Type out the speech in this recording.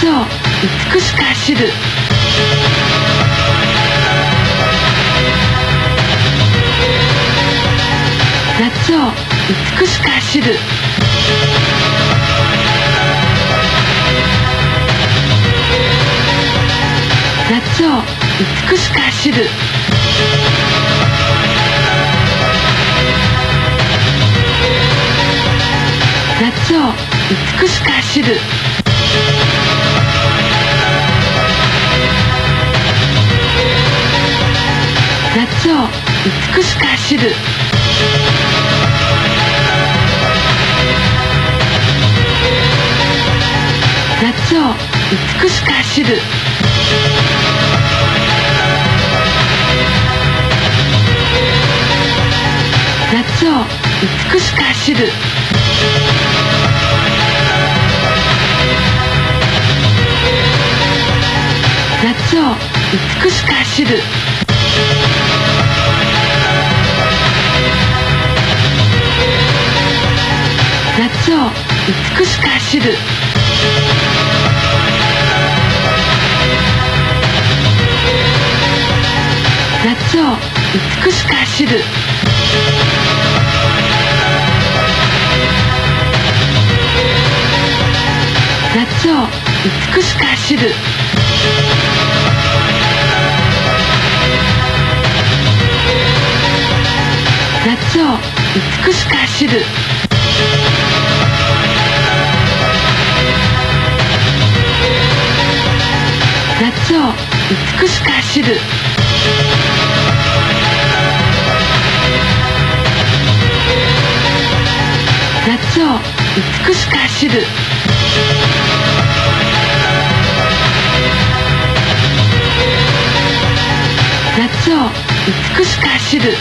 夏を美しく走る。夏を美しく走る。夏を美しく走る。夏を美しく走る。を美しく走る。夏を美しく走る。夏を美しく走る。夏を美しく走る。夏を美しく走る。夏を美しく走る。夏を美しく走る。夏を美しく走る。夏を美しく走る。夏を美しく走る。夏を美しく走る。